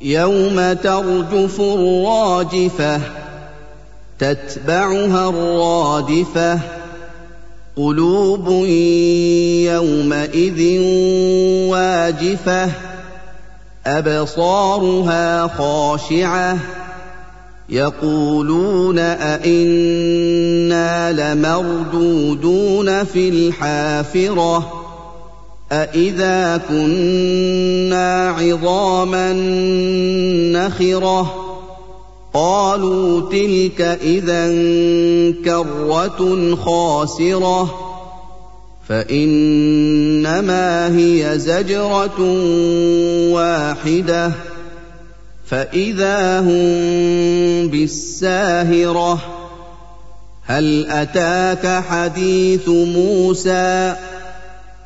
يوم ترجف الراجفة تتبعها الرادفة. قلوب يومئذ واجفة أبصارها خاشعة. يقولون أئنا لمردودون في الحافرة. أإذا كنا عظاما نخرة قالوا تلك إذا كرة خاسرة فإنما هي زجرة واحدة فإذا هم بالساهرة هل أتاك حديث موسى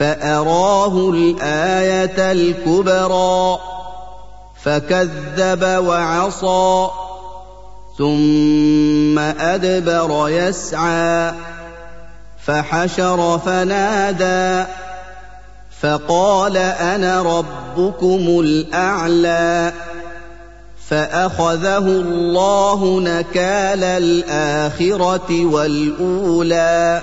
فأراه الآية الكبرى فكذب وعصى ثم أدبر يسعى فحشر فنادى فقال أنا ربكم الأعلى فأخذه الله نكال الآخرة والأولى.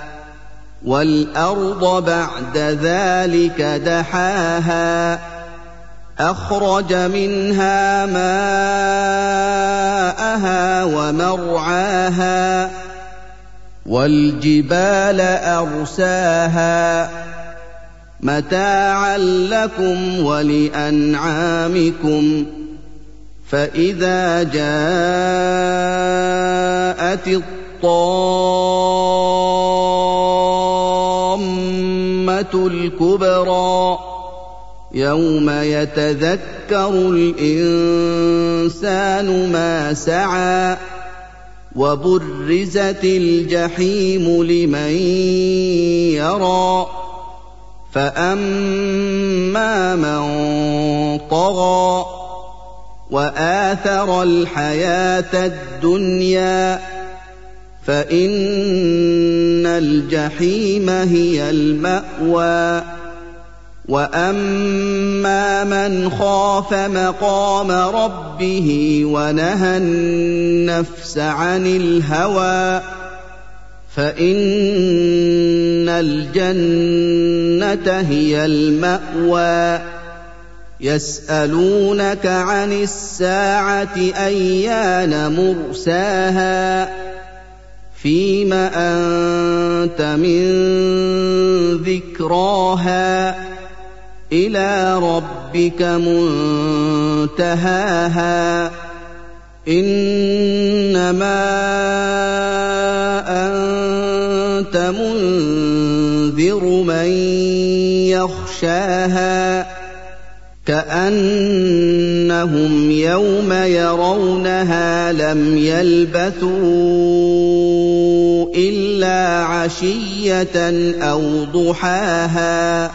والأرض بعد ذلك دحاها أخرج منها ماءها ومرعاها والجبال أرساها. متاعا لكم ولأنعامكم فإذا جاءت الطامه الكبرى يوم يتذكر الانسان ما سعى وبرزت الجحيم لمن يرى فاما من طغى واثر الحياة الدنيا فان الجحيم هي المأوى. وأما من خاف مقام ربه ونهى النفس عن الهوى فإن الجنة هي المأوى. يسألونك عن الساعة أيان مرساها؟ فيم أنت من ذكراها إلى ربك منتهاها إنما أنت منذر من يخشاها كأنهم يوم يرونها لم يلبثوا إلا عشية أو ضحاها